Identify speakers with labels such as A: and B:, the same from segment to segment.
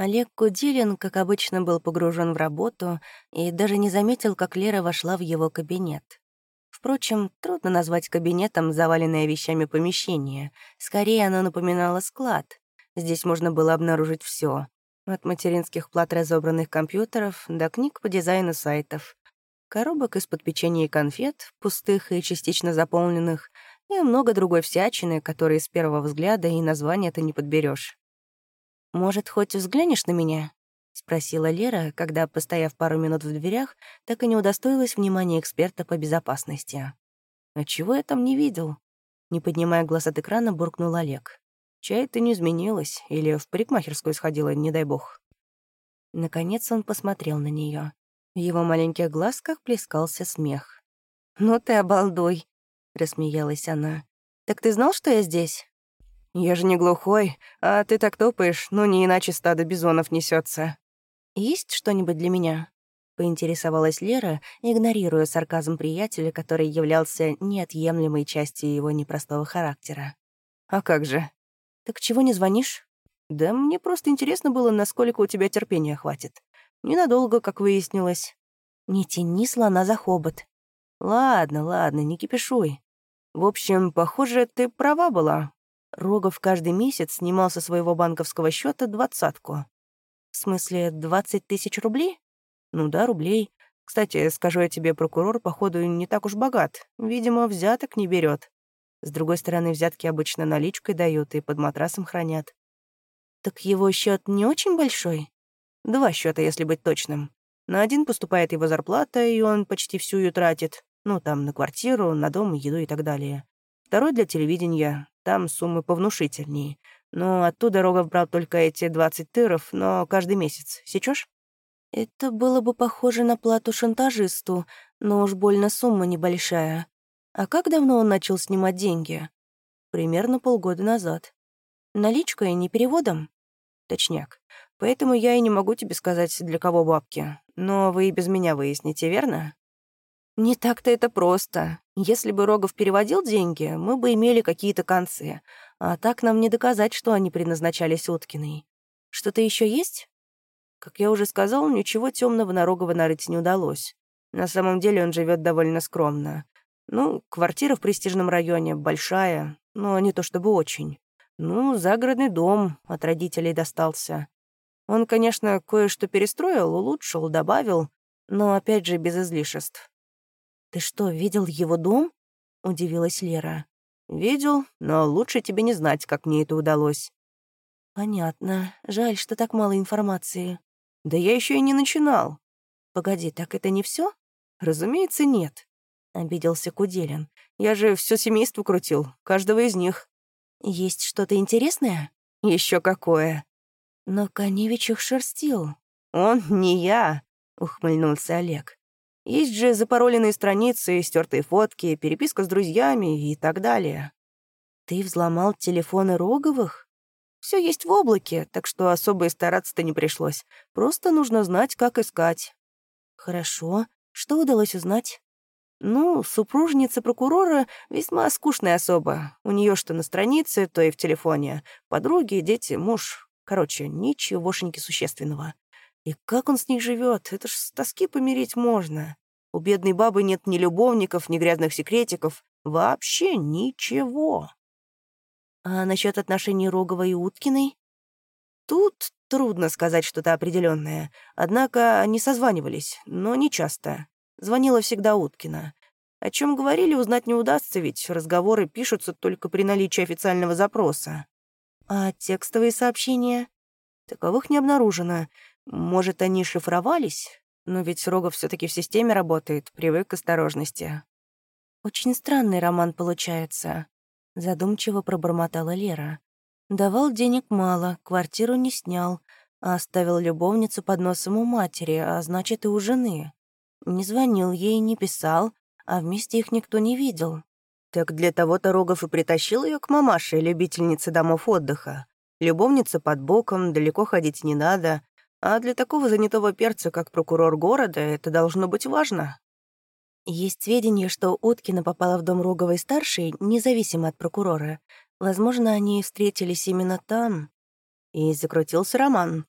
A: Олег Кудилин, как обычно, был погружен в работу и даже не заметил, как Лера вошла в его кабинет. Впрочем, трудно назвать кабинетом заваленное вещами помещение. Скорее, оно напоминало склад. Здесь можно было обнаружить все: От материнских плат разобранных компьютеров до книг по дизайну сайтов. Коробок из-под печенья и конфет, пустых и частично заполненных, и много другой всячины, которые с первого взгляда и названия ты не подберешь. «Может, хоть взглянешь на меня?» — спросила Лера, когда, постояв пару минут в дверях, так и не удостоилась внимания эксперта по безопасности. «А чего я там не видел?» Не поднимая глаз от экрана, буркнул Олег. «Чай ты не изменилась, или в парикмахерскую сходила, не дай бог». Наконец он посмотрел на нее. В его маленьких глазках плескался смех. «Ну ты обалдуй!» — рассмеялась она. «Так ты знал, что я здесь?» «Я же не глухой, а ты так топаешь, ну не иначе стадо бизонов несется. «Есть что-нибудь для меня?» — поинтересовалась Лера, игнорируя сарказм приятеля, который являлся неотъемлемой частью его непростого характера. «А как же?» «Так чего не звонишь?» «Да мне просто интересно было, насколько у тебя терпения хватит. Ненадолго, как выяснилось». «Не тяни слона за хобот». «Ладно, ладно, не кипишуй. В общем, похоже, ты права была. Рогов каждый месяц снимал со своего банковского счета двадцатку. В смысле, двадцать тысяч рублей? Ну да, рублей. Кстати, скажу я тебе, прокурор, походу, не так уж богат. Видимо, взяток не берет. С другой стороны, взятки обычно наличкой дают и под матрасом хранят. Так его счет не очень большой? Два счета, если быть точным. На один поступает его зарплата, и он почти всю ее тратит. Ну, там, на квартиру, на дом, еду и так далее. Второй для телевидения. Там суммы повнушительнее. Но оттуда Рогов брал только эти 20 тыров, но каждый месяц. Сечешь? Это было бы похоже на плату шантажисту, но уж больно сумма небольшая. А как давно он начал снимать деньги? Примерно полгода назад. Наличкой, не переводом? Точняк. Поэтому я и не могу тебе сказать, для кого бабки. Но вы и без меня выясните, верно? Не так-то это просто. Если бы Рогов переводил деньги, мы бы имели какие-то концы. А так нам не доказать, что они предназначались Уткиной. Что-то еще есть? Как я уже сказал, ничего темного на Рогова нарыть не удалось. На самом деле он живет довольно скромно. Ну, квартира в престижном районе большая, но не то чтобы очень. Ну, загородный дом от родителей достался. Он, конечно, кое-что перестроил, улучшил, добавил, но опять же без излишеств. «Ты что, видел его дом?» — удивилась Лера. «Видел, но лучше тебе не знать, как мне это удалось». «Понятно. Жаль, что так мало информации». «Да я еще и не начинал». «Погоди, так это не все? «Разумеется, нет», — обиделся Куделин. «Я же все семейство крутил, каждого из них». «Есть что-то интересное?» Еще какое». «Но Коневич их шерстил». «Он не я», — ухмыльнулся Олег. Есть же запароленные страницы, стертые фотки, переписка с друзьями и так далее. Ты взломал телефоны Роговых? Все есть в облаке, так что особо и стараться-то не пришлось. Просто нужно знать, как искать. Хорошо. Что удалось узнать? Ну, супружница прокурора весьма скучная особа. У нее что на странице, то и в телефоне. Подруги, дети, муж. Короче, ничегошеньки существенного. И как он с ней живет? Это ж с тоски помирить можно. У бедной бабы нет ни любовников, ни грязных секретиков. Вообще ничего. А насчет отношений Рогова и Уткиной? Тут трудно сказать что-то определенное. Однако они созванивались, но не часто. Звонила всегда Уткина. О чем говорили, узнать не удастся, ведь разговоры пишутся только при наличии официального запроса. А текстовые сообщения? Таковых не обнаружено. Может, они шифровались? Но ведь Рогов все таки в системе работает, привык к осторожности. «Очень странный роман получается», — задумчиво пробормотала Лера. «Давал денег мало, квартиру не снял, а оставил любовницу под носом у матери, а значит, и у жены. Не звонил ей, не писал, а вместе их никто не видел». «Так для того-то Рогов и притащил ее к мамаше, любительнице домов отдыха. Любовница под боком, далеко ходить не надо, а для такого занятого перца, как прокурор города, это должно быть важно. Есть сведения, что Уткина попала в дом Роговой-старшей, независимо от прокурора. Возможно, они встретились именно там. И закрутился роман.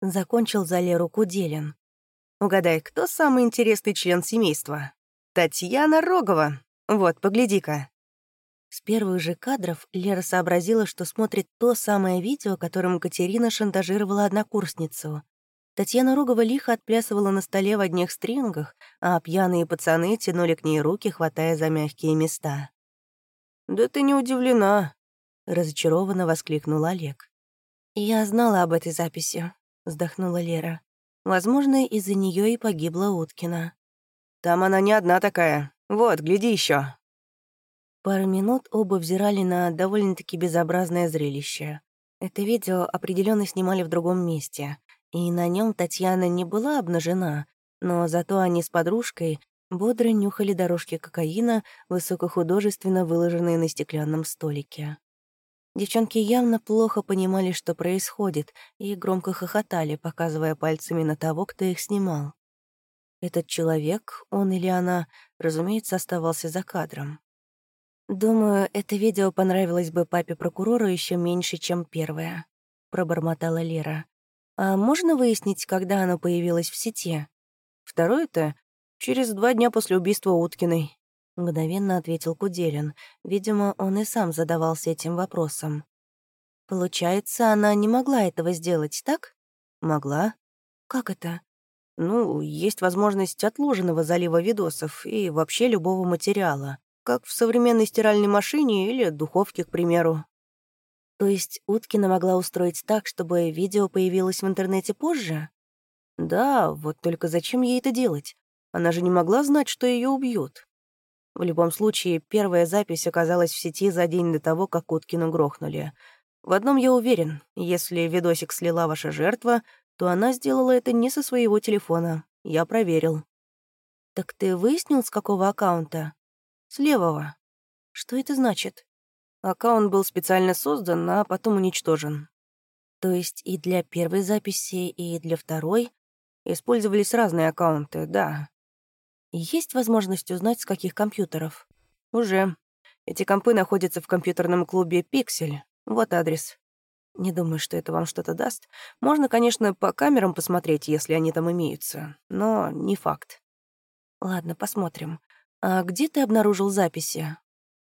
A: Закончил за Леру Куделин.
B: «Угадай, кто самый интересный член семейства?» «Татьяна Рогова. Вот, погляди-ка».
A: С первых же кадров Лера сообразила, что смотрит то самое видео, которым Катерина шантажировала однокурсницу. Татьяна Рогова лихо отплясывала на столе в одних стрингах, а пьяные пацаны тянули к ней руки, хватая за мягкие места.
B: «Да ты не удивлена», —
A: разочарованно воскликнул Олег. «Я знала об этой записи», — вздохнула Лера. «Возможно, из-за нее и погибла Уткина».
B: «Там она не одна такая. Вот, гляди еще.
A: Пару минут оба взирали на довольно-таки безобразное зрелище. Это видео определенно снимали в другом месте, и на нем Татьяна не была обнажена, но зато они с подружкой бодро нюхали дорожки кокаина, высокохудожественно выложенные на стеклянном столике. Девчонки явно плохо понимали, что происходит, и громко хохотали, показывая пальцами на того, кто их снимал. Этот человек, он или она, разумеется, оставался за кадром. «Думаю, это видео понравилось бы папе прокурора еще меньше, чем первое», — пробормотала Лера. «А можно выяснить, когда оно появилось в сети?»
B: «Второе-то через два дня после убийства Уткиной», —
A: мгновенно ответил Куделин. Видимо, он и сам задавался этим вопросом. «Получается, она не могла этого сделать, так?»
B: «Могла».
A: «Как это?»
B: «Ну, есть возможность отложенного залива видосов и вообще любого материала как в современной стиральной машине или духовке, к примеру.
A: То есть Уткина могла устроить так, чтобы видео появилось в интернете позже?
B: Да, вот только зачем ей это делать? Она же не могла знать, что ее убьют. В любом случае, первая запись оказалась в сети за день до того, как Уткину грохнули. В одном я уверен, если видосик слила ваша жертва, то она сделала это не со своего телефона. Я проверил.
A: «Так ты выяснил, с какого аккаунта?»
B: С левого.
A: Что это значит?
B: Аккаунт был специально создан, а потом уничтожен.
A: То есть и для первой записи, и для второй
B: использовались разные аккаунты, да.
A: Есть возможность узнать, с каких компьютеров?
B: Уже. Эти компы находятся в компьютерном клубе «Пиксель». Вот адрес. Не думаю, что это вам что-то даст. Можно, конечно, по камерам посмотреть, если они там имеются, но не факт.
A: Ладно, посмотрим. «А где ты обнаружил записи?»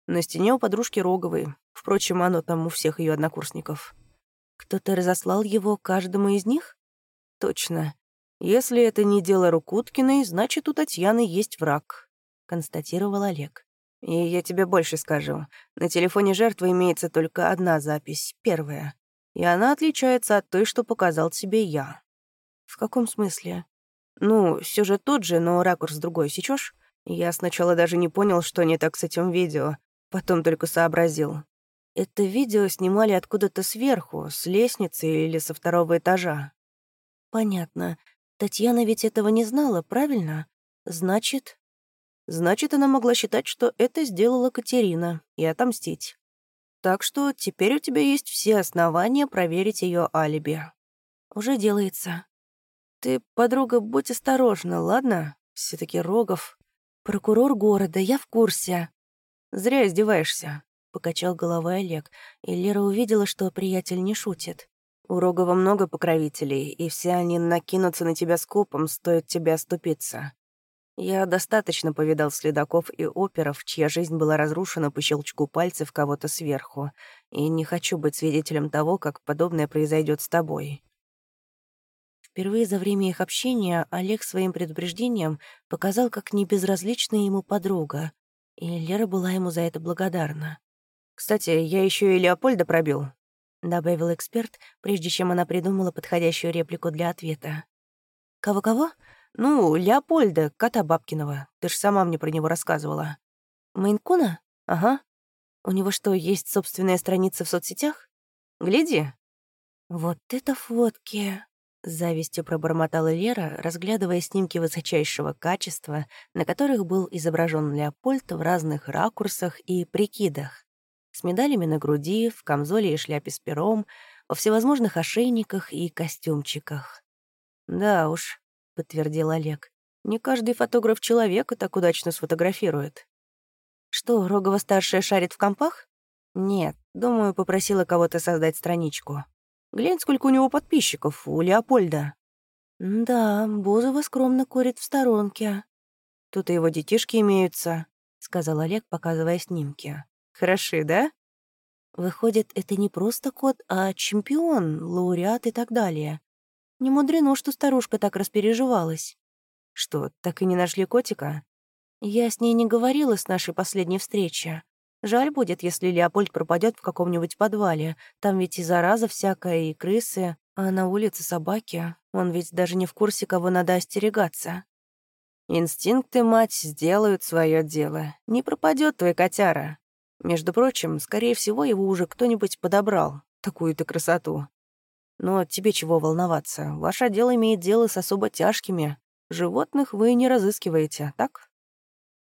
B: «На стене у подружки Роговой. Впрочем, оно там у всех ее однокурсников».
A: «Кто-то разослал его каждому из них?»
B: «Точно. Если это не дело Рукуткиной, значит, у Татьяны есть враг», — констатировал Олег. «И я тебе больше скажу. На телефоне жертвы имеется только одна запись, первая. И она отличается от той, что показал тебе я».
A: «В каком смысле?»
B: «Ну, сюжет тот же, но ракурс другой, сечешь? Я сначала даже не понял, что не так с этим видео, потом только сообразил. Это видео снимали откуда-то сверху, с лестницы или со второго этажа.
A: Понятно. Татьяна ведь этого не знала, правильно? Значит...
B: Значит, она могла считать, что это сделала Катерина, и отомстить. Так что теперь у тебя есть все основания проверить ее алиби.
A: Уже делается.
B: Ты, подруга, будь осторожна, ладно? все таки Рогов.
A: «Прокурор города, я в курсе».
B: «Зря издеваешься», — покачал головой Олег, и
A: Лера увидела, что приятель не шутит.
B: «У Рогова много покровителей, и все они накинутся на тебя скопом, стоит тебе оступиться. Я достаточно повидал следаков и оперов, чья жизнь была разрушена по щелчку пальцев кого-то сверху, и не хочу быть свидетелем того, как подобное произойдет с тобой.
A: Впервые за время их общения Олег своим предупреждением показал, как небезразлична ему подруга, и Лера была ему за это благодарна.
B: «Кстати, я еще и Леопольда пробил», —
A: добавил эксперт, прежде чем она придумала подходящую реплику для ответа. «Кого-кого?»
B: «Ну, Леопольда, кота Бабкиного. Ты ж сама мне про него рассказывала».
A: «Мейнкуна?»
B: «Ага».
A: «У него что, есть собственная страница в соцсетях?»
B: «Гляди».
A: «Вот это фотки!» С завистью пробормотала Лера, разглядывая снимки высочайшего качества, на которых был изображен Леопольд в разных ракурсах и прикидах. С медалями на груди, в камзоле и шляпе с пером, во всевозможных ошейниках и костюмчиках.
B: «Да уж», — подтвердил Олег, — «не каждый фотограф человека так удачно сфотографирует».
A: «Что, Рогова-старшая шарит в компах?»
B: «Нет, думаю, попросила кого-то создать страничку». Глянь, сколько у него подписчиков, у Леопольда».
A: «Да, Бузова скромно курит в сторонке».
B: «Тут и его детишки имеются», — сказал Олег, показывая снимки. «Хороши, да?»
A: Выходит, это не просто кот, а чемпион, лауреат и так далее. Не мудрено, что старушка так распереживалась.
B: Что, так и не нашли котика?
A: Я с ней не говорила с нашей последней встречи. Жаль будет, если Леопольд пропадет в каком-нибудь подвале. Там ведь и зараза всякая, и крысы, а на улице собаки. Он ведь даже не в курсе, кого надо остерегаться.
B: Инстинкты, мать, сделают свое дело. Не пропадет твой котяра. Между прочим, скорее всего, его уже кто-нибудь подобрал. Такую-то красоту. Но тебе чего волноваться? Ваше дело имеет дело с особо тяжкими. Животных вы не разыскиваете, так?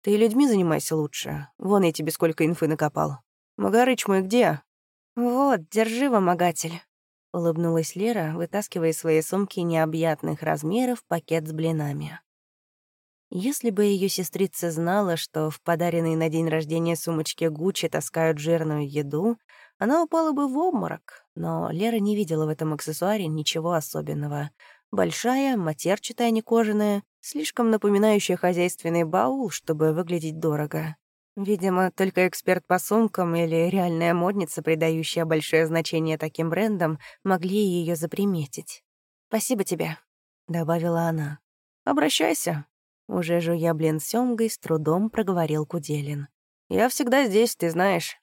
B: Ты людьми занимайся лучше. Вон я тебе сколько инфы накопал. Магарыч мой где?
A: Вот, держи, вымогатель. Улыбнулась Лера, вытаскивая из своей сумки необъятных размеров пакет с блинами. Если бы ее сестрица знала, что в подаренной на день рождения сумочке Гуччи таскают жирную еду, она упала бы в обморок. Но Лера не видела в этом аксессуаре ничего особенного. Большая, матерчатая, не кожаная, слишком напоминающая хозяйственный баул, чтобы выглядеть дорого. Видимо, только эксперт по сумкам или реальная модница, придающая большое значение таким брендам, могли ее заприметить. «Спасибо тебе», — добавила она.
B: «Обращайся», уже жуя блин с сёмгой, с трудом проговорил Куделин. «Я всегда здесь, ты знаешь.